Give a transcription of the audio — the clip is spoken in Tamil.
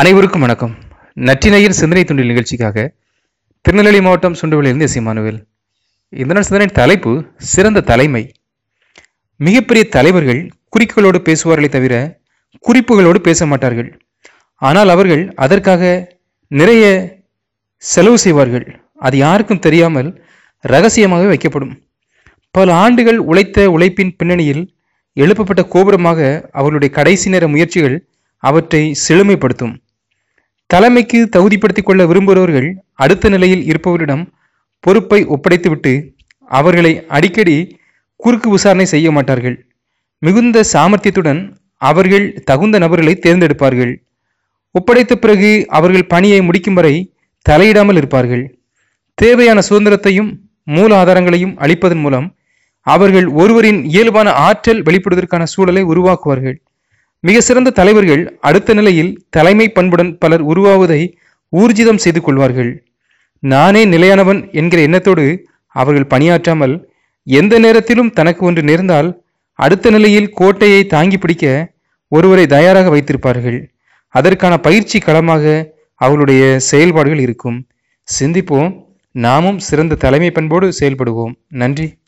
அனைவருக்கும் வணக்கம். நற்றினையின் சிந்தனை துண்டில் நிகழ்ச்சிக்காக திருநெல்வேலி மாவட்டம் சுண்டுவளிலிருந்து இசைமானுவேல் இந்த நாள் சிந்தனை தலைப்பு சிறந்த தலைமை. மிகப்பெரிய தலைவர்கள் குறிக்கோளோடு பேசுவார்களே தவிர குறிப்புகளோடு பேச மாட்டார்கள். ஆனால் அவர்கள் அதற்காக நிறைய செலவு செய்வார்கள். அது யாருக்கும் தெரியாமல் ரகசியமாக வைக்கப்படும். பல ஆண்டுகள் உழைத்த உழைப்பின் பின்னணியில் எழுப்பப்பட்ட கோபுரமாக அவர்களுடைய கடைசி நேர முயற்சிகள் அவற்றை செழுமைப்படுத்தும். தலைமைக்கு தகுதிப்படுத்திக் கொள்ள விரும்புகிறவர்கள் அடுத்த நிலையில் இருப்பவரிடம் பொறுப்பை ஒப்படைத்துவிட்டு அவர்களை அடிக்கடி குறுக்கு விசாரணை செய்ய மாட்டார்கள். மிகுந்த சாமர்த்தியத்துடன் அவர்கள் தகுந்த நபர்களை தேர்ந்தெடுப்பார்கள். ஒப்படைத்த பிறகு அவர்கள் பணியை முடிக்கும் வரை தலையிடாமல் இருப்பார்கள். தேவையான சுதந்திரத்தையும் மூல ஆதாரங்களையும் அளிப்பதன் மூலம் அவர்கள் ஒருவரின் இயல்பான ஆற்றல் வெளிப்படுவதற்கான சூழலை உருவாக்குவார்கள். மிக சிறந்த தலைவர்கள் அடுத்த நிலையில் தலைமை பண்புடன் பலர் உருவாவதை ஊர்ஜிதம் செய்து கொள்வார்கள். நானே நிலையானவன் என்கிற எண்ணத்தோடு அவர்கள் பணியாற்றாமல் எந்த நேரத்திலும் தனக்கு ஒன்று நேர்ந்தால் அடுத்த நிலையில் கோட்டையை தாங்கி பிடிக்க ஒருவரை தயாராக வைத்திருப்பார்கள். அதற்கான பயிற்சி களமாக அவர்களுடைய செயல்பாடுகள் இருக்கும். சிந்திப்போம். நாமும் சிறந்த தலைமை பண்போடு செயல்படுவோம். நன்றி.